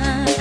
ganas.